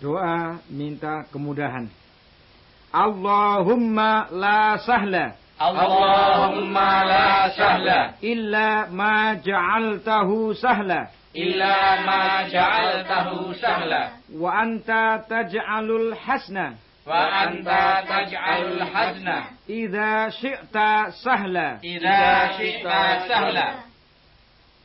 Doa minta kemudahan. Allahumma la sahla Allahumma la sahla. illa ma ja'altahu sahla Illa ma ja'altahu sahla. wa anta taj'alul hasna وأنت تجعل الحزن idza syi'ta sahla إذا شئت سهلا